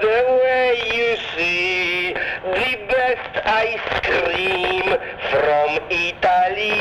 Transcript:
the way you see the best ice cream from Italy.